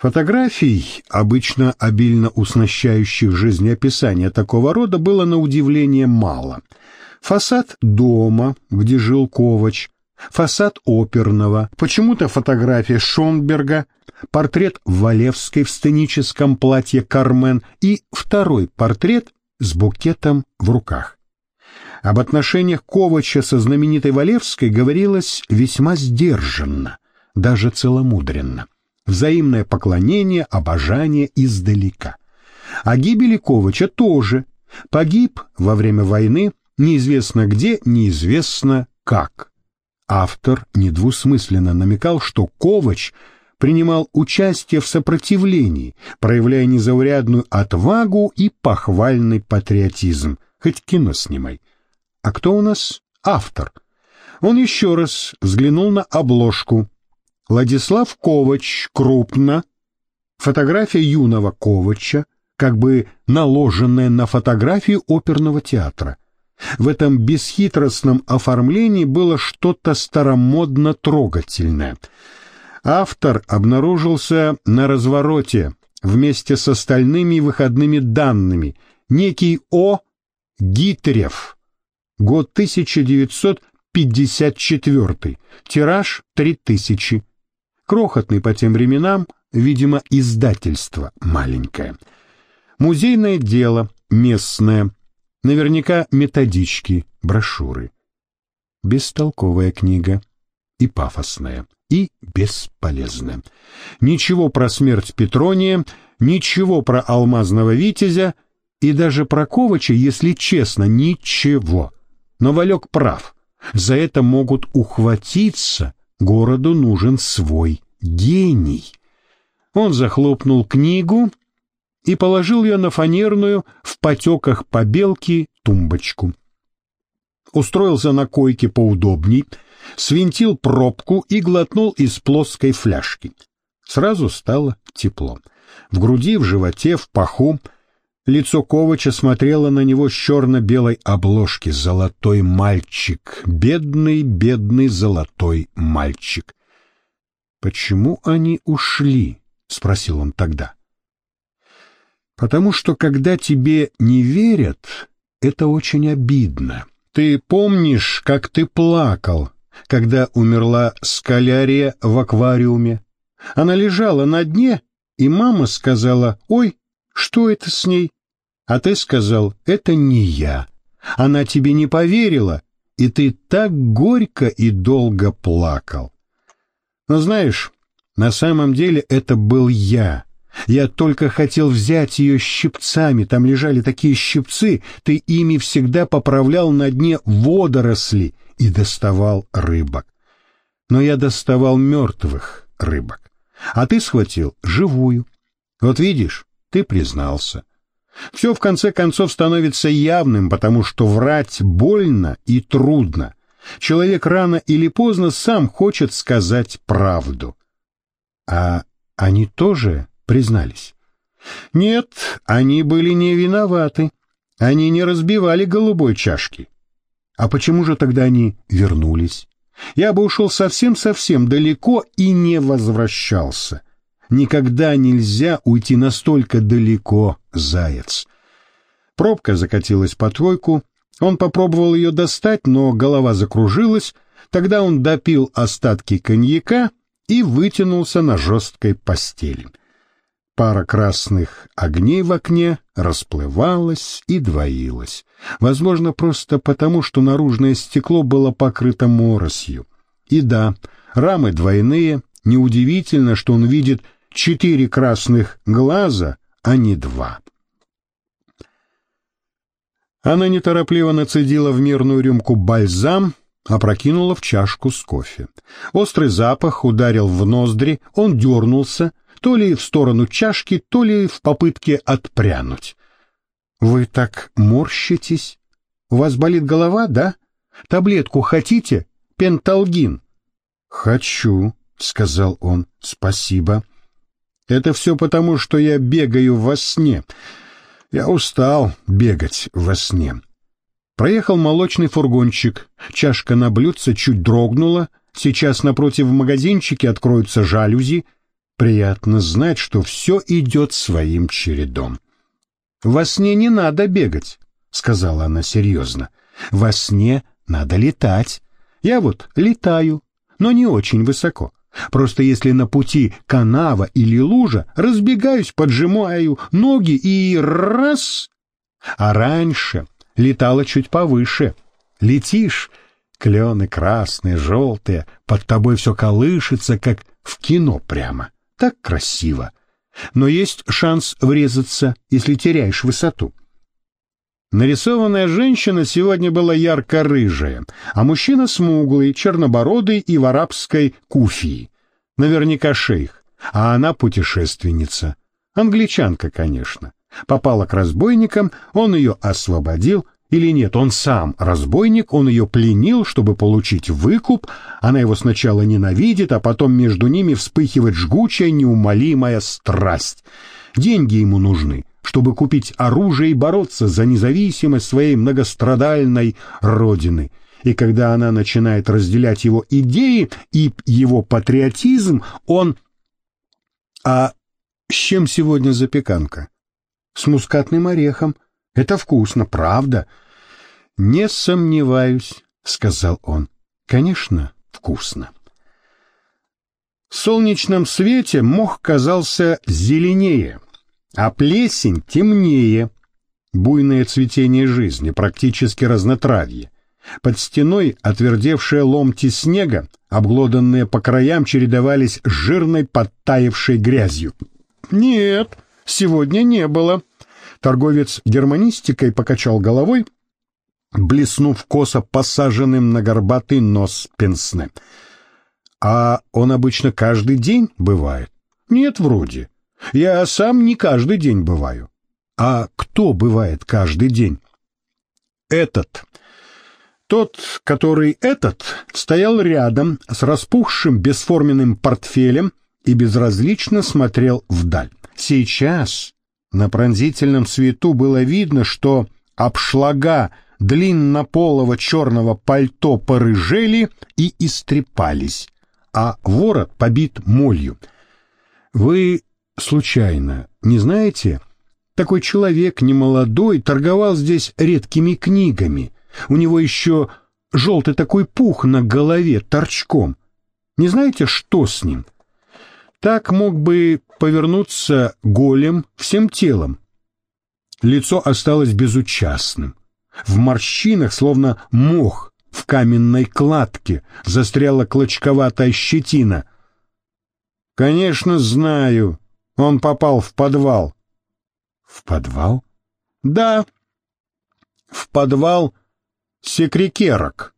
Фотографий, обычно обильно уснащающих жизнеописание такого рода, было на удивление мало. Фасад дома, где жил Ковач, фасад оперного, почему-то фотография Шонберга, портрет Валевской в сценическом платье Кармен и второй портрет с букетом в руках. Об отношениях Ковача со знаменитой Валевской говорилось весьма сдержанно, даже целомудренно взаимное поклонение, обожание издалека. О гибели Ковача тоже. Погиб во время войны, неизвестно где, неизвестно как. Автор недвусмысленно намекал, что Ковач принимал участие в сопротивлении, проявляя незаурядную отвагу и похвальный патриотизм. Хоть кино снимай. А кто у нас автор? Он еще раз взглянул на обложку. Владислав Ковач крупно, фотография юного Ковача, как бы наложенная на фотографию оперного театра. В этом бесхитростном оформлении было что-то старомодно трогательное. Автор обнаружился на развороте вместе с остальными выходными данными. Некий О. Гитрев. Год 1954. Тираж 3000 крохотный по тем временам, видимо, издательство маленькое. Музейное дело, местное, наверняка методички, брошюры. Бестолковая книга и пафосная, и бесполезная. Ничего про смерть Петрония, ничего про алмазного витязя и даже про Ковача, если честно, ничего. Но Валек прав, за это могут ухватиться Городу нужен свой гений. Он захлопнул книгу и положил ее на фанерную в потеках побелки тумбочку. Устроился на койке поудобней, свинтил пробку и глотнул из плоской фляжки. Сразу стало тепло. В груди, в животе, в паху Лицо Ковача смотрело на него с черно-белой обложки. Золотой мальчик. Бедный, бедный золотой мальчик. «Почему они ушли?» — спросил он тогда. «Потому что, когда тебе не верят, это очень обидно. Ты помнишь, как ты плакал, когда умерла скалярия в аквариуме? Она лежала на дне, и мама сказала, «Ой, что это с ней?» А ты сказал, это не я. Она тебе не поверила, и ты так горько и долго плакал. Но знаешь, на самом деле это был я. Я только хотел взять ее щипцами, там лежали такие щипцы, ты ими всегда поправлял на дне водоросли и доставал рыбок. Но я доставал мертвых рыбок, а ты схватил живую. Вот видишь, ты признался. Все в конце концов становится явным, потому что врать больно и трудно. Человек рано или поздно сам хочет сказать правду. А они тоже признались? Нет, они были не виноваты. Они не разбивали голубой чашки. А почему же тогда они вернулись? Я бы ушел совсем-совсем далеко и не возвращался. Никогда нельзя уйти настолько далеко, заяц. Пробка закатилась по твойку, он попробовал ее достать, но голова закружилась, тогда он допил остатки коньяка и вытянулся на жесткой постели. Пара красных огней в окне расплывалась и двоилась. Возможно, просто потому, что наружное стекло было покрыто моросью. И да, рамы двойные, неудивительно, что он видит четыре красных глаза, а не два. Она неторопливо нацедила в мирную рюмку бальзам, опрокинула в чашку с кофе. Острый запах ударил в ноздри, он дернулся, то ли в сторону чашки, то ли в попытке отпрянуть. «Вы так морщитесь? У вас болит голова, да? Таблетку хотите? Пенталгин?» «Хочу», — сказал он, — «спасибо». Это все потому, что я бегаю во сне. Я устал бегать во сне. Проехал молочный фургончик. Чашка на блюдце чуть дрогнула. Сейчас напротив в магазинчике откроются жалюзи. приятно знать, что все идет своим чередом. «Во сне не надо бегать», — сказала она серьезно. «Во сне надо летать. Я вот летаю, но не очень высоко. Просто если на пути канава или лужа, разбегаюсь, поджимаю ноги и раз. А раньше летала чуть повыше. Летишь, клены красные, желтые, под тобой все колышется, как в кино прямо. Так красиво. Но есть шанс врезаться, если теряешь высоту. Нарисованная женщина сегодня была ярко-рыжая, а мужчина смуглый, чернобородый и в арабской куфии. Наверняка шейх, а она путешественница. Англичанка, конечно. Попала к разбойникам, он ее освободил, или нет, он сам разбойник, он ее пленил, чтобы получить выкуп, она его сначала ненавидит, а потом между ними вспыхивает жгучая, неумолимая страсть. Деньги ему нужны, чтобы купить оружие и бороться за независимость своей многострадальной родины. И когда она начинает разделять его идеи и его патриотизм, он... А с чем сегодня запеканка? С мускатным орехом. Это вкусно, правда? Не сомневаюсь, сказал он. Конечно, вкусно. В солнечном свете мох казался зеленее, а плесень темнее. Буйное цветение жизни, практически разнотравье. Под стеной отвердевшие ломти снега, обглоданные по краям, чередовались с жирной подтаявшей грязью. «Нет, сегодня не было». Торговец германистикой покачал головой, блеснув косо посаженным на горбатый нос пенсне. «А он обычно каждый день бывает?» «Нет, вроде. Я сам не каждый день бываю. А кто бывает каждый день? Этот. Тот, который этот, стоял рядом с распухшим бесформенным портфелем и безразлично смотрел вдаль. Сейчас на пронзительном свету было видно, что обшлага длиннополого черного пальто порыжели и истрепались, а ворот побит молью. Вы случайно, не знаете? Такой человек, немолодой, торговал здесь редкими книгами. У него еще желтый такой пух на голове торчком. Не знаете, что с ним? Так мог бы повернуться голем всем телом. Лицо осталось безучастным. В морщинах, словно мох, в каменной кладке застряла клочковатая щетина. «Конечно, знаю», он попал в подвал. В подвал? Да. В подвал секрекерок.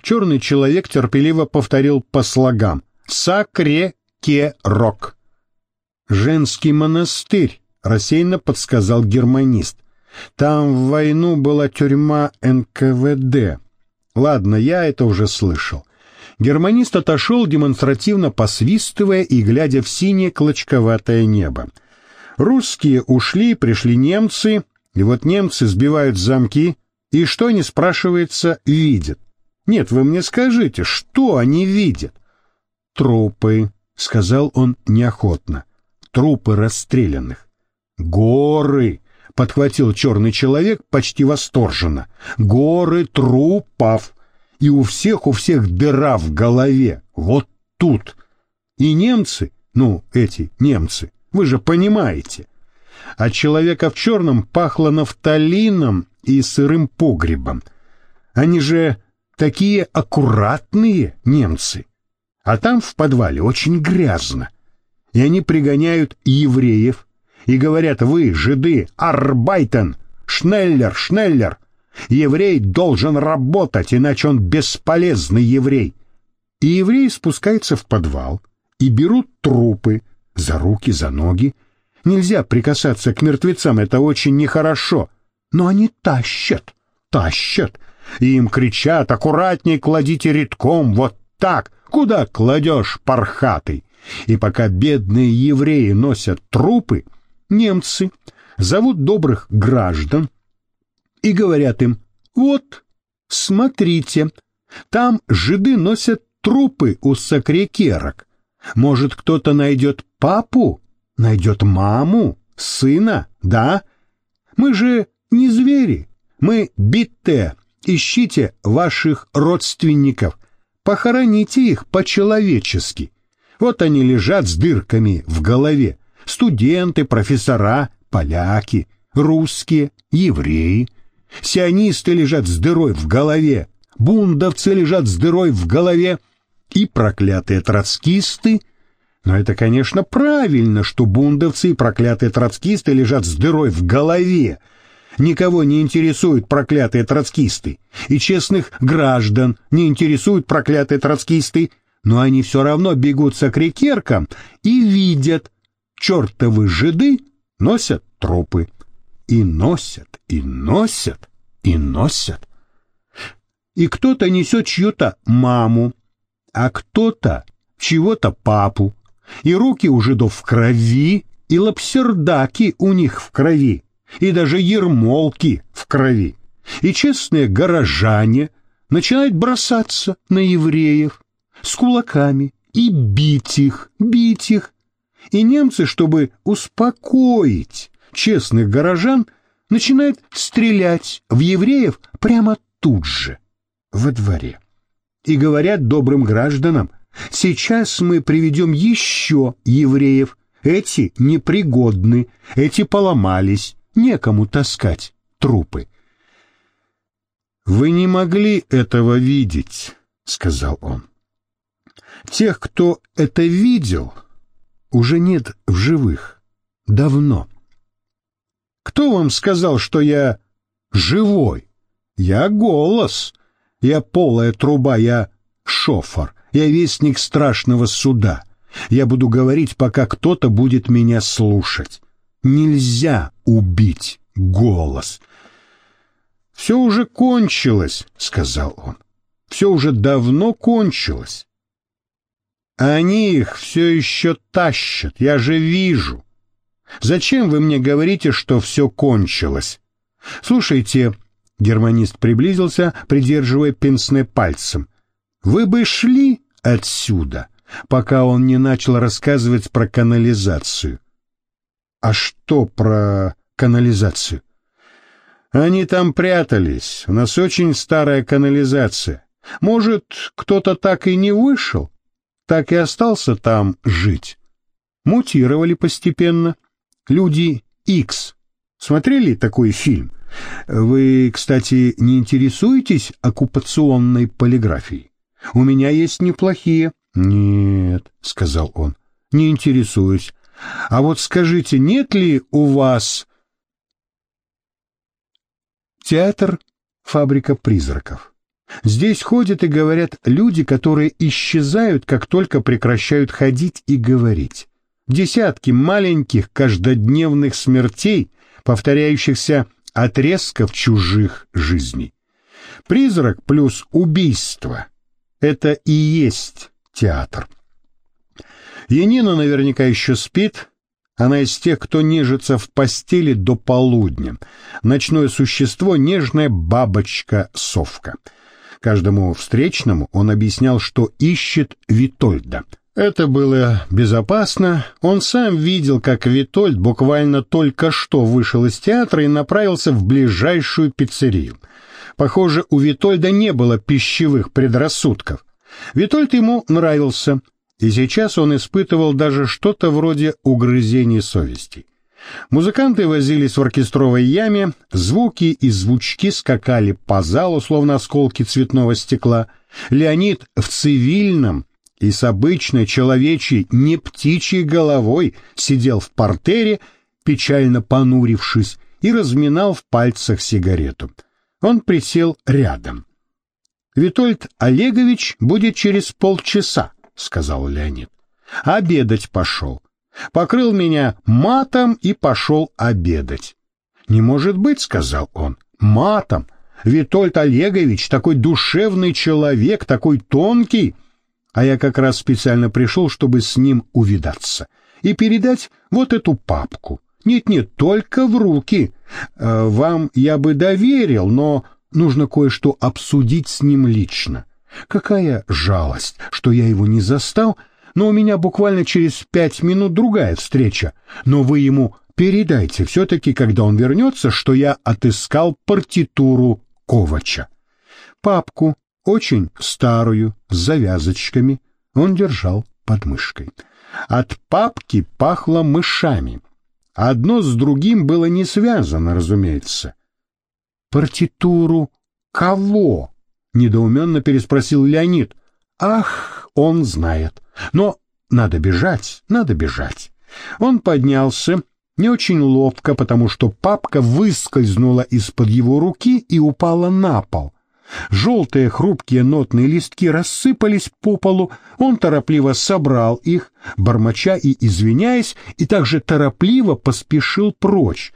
Черный человек терпеливо повторил по слогам. Сакрекерок. Женский монастырь, рассеянно подсказал германист. Там в войну была тюрьма НКВД. Ладно, я это уже слышал. Германист отошел, демонстративно посвистывая и глядя в синее клочковатое небо. Русские ушли, пришли немцы, и вот немцы сбивают замки, и что они, спрашивается, видят? Нет, вы мне скажите, что они видят? Трупы, сказал он неохотно. Трупы расстрелянных. Горы, подхватил черный человек почти восторженно. Горы трупов и у всех, у всех дыра в голове, вот тут. И немцы, ну, эти немцы, вы же понимаете. От человека в черном пахло нафталином и сырым погребом. Они же такие аккуратные немцы. А там в подвале очень грязно. И они пригоняют евреев и говорят, вы, жиды, арбайтен, шнеллер, шнеллер, Еврей должен работать, иначе он бесполезный еврей. И еврей спускается в подвал и берут трупы за руки, за ноги. Нельзя прикасаться к мертвецам, это очень нехорошо. Но они тащат, тащат. И им кричат, аккуратней кладите редком, вот так. Куда кладешь, пархатый? И пока бедные евреи носят трупы, немцы зовут добрых граждан, и говорят им, вот, смотрите, там жиды носят трупы у сакрекерок, Может, кто-то найдет папу, найдет маму, сына, да? Мы же не звери, мы битте. Ищите ваших родственников, похороните их по-человечески. Вот они лежат с дырками в голове. Студенты, профессора, поляки, русские, евреи. Сионисты лежат с дырой в голове, бундовцы лежат с дырой в голове и проклятые троцкисты. Но это, конечно, правильно, что бундовцы и проклятые троцкисты лежат с дырой в голове. Никого не интересуют проклятые троцкисты, и честных граждан не интересуют проклятые троцкисты, но они все равно бегут к рекеркам и видят, чертовы жиды носят трупы. И носят, и носят, и носят. И кто-то несет чью-то маму, а кто-то чего-то папу. И руки у жидов в крови, и лапсердаки у них в крови, и даже ермолки в крови. И честные горожане начинают бросаться на евреев с кулаками и бить их, бить их. И немцы, чтобы успокоить честных горожан, начинают стрелять в евреев прямо тут же, во дворе. И говорят добрым гражданам, сейчас мы приведем еще евреев, эти непригодны, эти поломались, некому таскать трупы. «Вы не могли этого видеть», — сказал он. «Тех, кто это видел, уже нет в живых. Давно. Кто вам сказал, что я живой? Я голос, я полая труба, я шофер, я вестник страшного суда. Я буду говорить, пока кто-то будет меня слушать. Нельзя убить голос. «Все уже кончилось», — сказал он. «Все уже давно кончилось. Они их все еще тащат, я же вижу. Зачем вы мне говорите, что все кончилось? Слушайте, германист приблизился, придерживая пенсне пальцем. Вы бы шли отсюда, пока он не начал рассказывать про канализацию. А что про канализацию? Они там прятались. У нас очень старая канализация. Может, кто-то так и не вышел, так и остался там жить. Мутировали постепенно люди X. Смотрели такой фильм? Вы, кстати, не интересуетесь оккупационной полиграфией? У меня есть неплохие. Нет, сказал он. Не интересуюсь. А вот скажите, нет ли у вас театр фабрика призраков? Здесь ходят и говорят люди, которые исчезают, как только прекращают ходить и говорить десятки маленьких каждодневных смертей, повторяющихся отрезков чужих жизней. Призрак плюс убийство — это и есть театр. Янина наверняка еще спит, она из тех, кто нежится в постели до полудня. Ночное существо — нежная бабочка-совка. Каждому встречному он объяснял, что ищет Витольда — это было безопасно. Он сам видел, как Витольд буквально только что вышел из театра и направился в ближайшую пиццерию. Похоже, у Витольда не было пищевых предрассудков. Витольд ему нравился, и сейчас он испытывал даже что-то вроде угрызений совести. Музыканты возились в оркестровой яме, звуки и звучки скакали по залу, словно осколки цветного стекла. Леонид в цивильном, и с обычной человечьей, не птичьей головой сидел в портере, печально понурившись, и разминал в пальцах сигарету. Он присел рядом. «Витольд Олегович будет через полчаса», — сказал Леонид. «Обедать пошел. Покрыл меня матом и пошел обедать». «Не может быть», — сказал он, — «матом. Витольд Олегович такой душевный человек, такой тонкий, а я как раз специально пришел, чтобы с ним увидаться и передать вот эту папку. Нет-нет, только в руки. Э, вам я бы доверил, но нужно кое-что обсудить с ним лично. Какая жалость, что я его не застал, но у меня буквально через пять минут другая встреча. Но вы ему передайте все-таки, когда он вернется, что я отыскал партитуру Ковача. Папку, очень старую, с завязочками, он держал под мышкой. От папки пахло мышами. Одно с другим было не связано, разумеется. «Партитуру кого?» — недоуменно переспросил Леонид. «Ах, он знает. Но надо бежать, надо бежать». Он поднялся, не очень ловко, потому что папка выскользнула из-под его руки и упала на пол. Желтые хрупкие нотные листки рассыпались по полу, он торопливо собрал их, бормоча и извиняясь, и также торопливо поспешил прочь.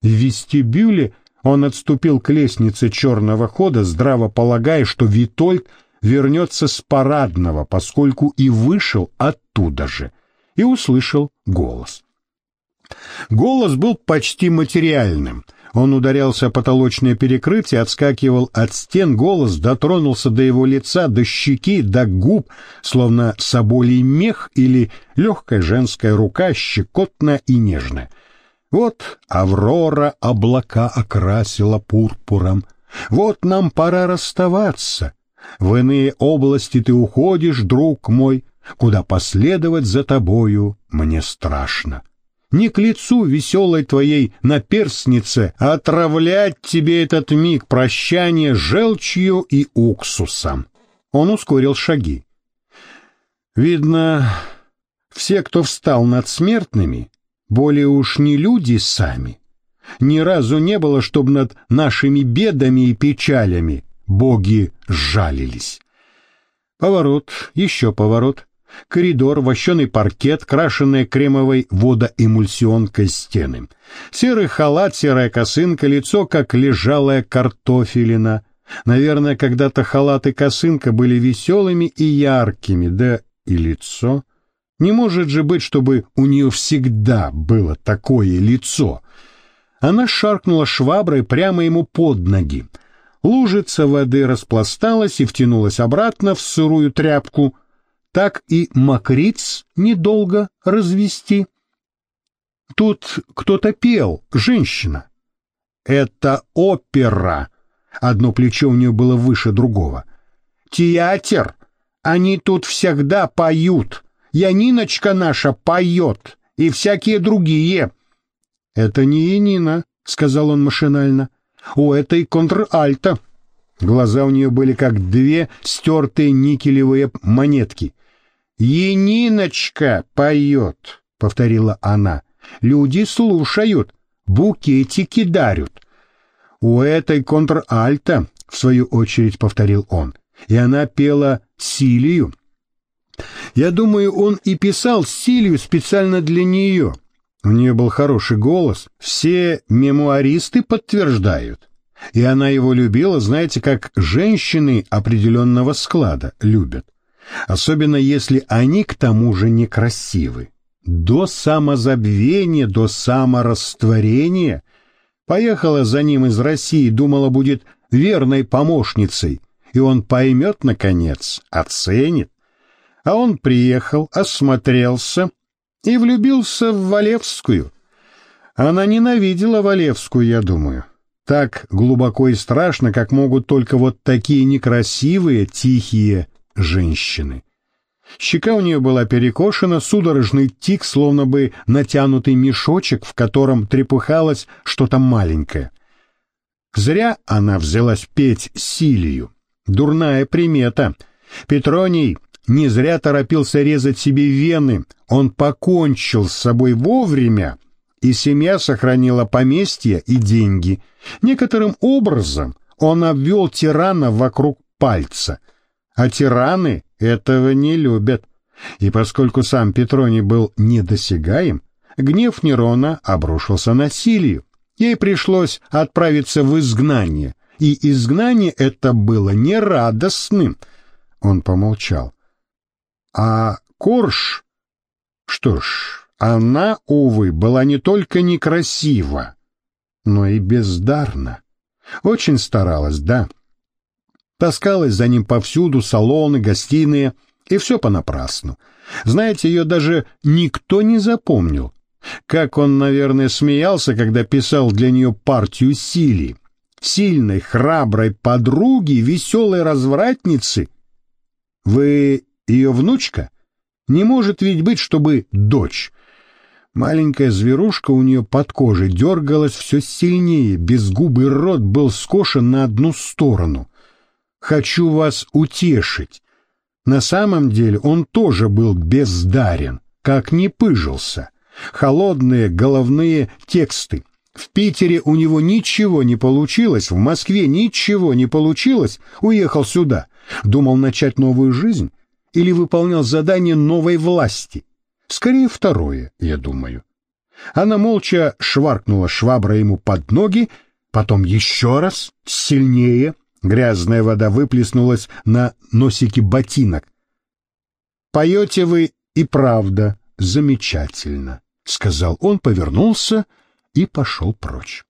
В вестибюле он отступил к лестнице черного хода, здраво полагая, что Витольд вернется с парадного, поскольку и вышел оттуда же, и услышал голос. Голос был почти материальным. Он ударялся о потолочное перекрытие, отскакивал от стен, голос дотронулся до его лица, до щеки, до губ, словно соболий мех или легкая женская рука, щекотная и нежная. Вот Аврора облака окрасила пурпуром. Вот нам пора расставаться. В иные области ты уходишь, друг мой, куда последовать за тобою мне страшно не к лицу веселой твоей наперснице, а отравлять тебе этот миг прощания желчью и уксусом. Он ускорил шаги. Видно, все, кто встал над смертными, более уж не люди сами. Ни разу не было, чтобы над нашими бедами и печалями боги сжалились. Поворот, еще поворот — коридор, вощеный паркет, крашенные кремовой водоэмульсионкой стены. Серый халат, серая косынка, лицо, как лежалая картофелина. Наверное, когда-то халат и косынка были веселыми и яркими, да и лицо. Не может же быть, чтобы у нее всегда было такое лицо. Она шаркнула шваброй прямо ему под ноги. Лужица воды распласталась и втянулась обратно в сырую тряпку — так и мокриц недолго развести. Тут кто-то пел, женщина. Это опера. Одно плечо у нее было выше другого. Театр. Они тут всегда поют. Яниночка наша поет. И всякие другие. Это не Янина, сказал он машинально. У этой контральта. Глаза у нее были как две стертые никелевые монетки. «Ениночка поет», — повторила она. «Люди слушают, букетики дарят». «У этой контральта», — в свою очередь повторил он, и она пела Силию. Я думаю, он и писал Силию специально для нее. У нее был хороший голос, все мемуаристы подтверждают. И она его любила, знаете, как женщины определенного склада любят особенно если они к тому же некрасивы. До самозабвения, до саморастворения поехала за ним из России, думала, будет верной помощницей, и он поймет, наконец, оценит. А он приехал, осмотрелся и влюбился в Валевскую. Она ненавидела Валевскую, я думаю. Так глубоко и страшно, как могут только вот такие некрасивые, тихие женщины. Щека у нее была перекошена, судорожный тик, словно бы натянутый мешочек, в котором трепыхалось что-то маленькое. Зря она взялась петь Силию. Дурная примета. Петроний не зря торопился резать себе вены. Он покончил с собой вовремя, и семья сохранила поместье и деньги. Некоторым образом он обвел тирана вокруг пальца — а тираны этого не любят. И поскольку сам Петроний был недосягаем, гнев Нерона обрушился на Силию. Ей пришлось отправиться в изгнание, и изгнание это было нерадостным. Он помолчал. А Корж... Что ж, она, увы, была не только некрасива, но и бездарна. Очень старалась, да, таскалась за ним повсюду, салоны, гостиные, И все понапрасну. Знаете, ее даже никто не запомнил. Как он, наверное, смеялся, когда писал для нее партию Сили. Сильной, храброй подруги, веселой развратницы. Вы ее внучка? Не может ведь быть, чтобы дочь. Маленькая зверушка у нее под кожей дергалась все сильнее, безгубый рот был скошен на одну сторону. «Хочу вас утешить». На самом деле он тоже был бездарен, как не пыжился. Холодные головные тексты. В Питере у него ничего не получилось, в Москве ничего не получилось, уехал сюда. Думал начать новую жизнь или выполнял задание новой власти. Скорее второе, я думаю. Она молча шваркнула швабра ему под ноги, потом еще раз, сильнее. Грязная вода выплеснулась на носики ботинок. «Поете вы и правда замечательно», — сказал он, повернулся и пошел прочь.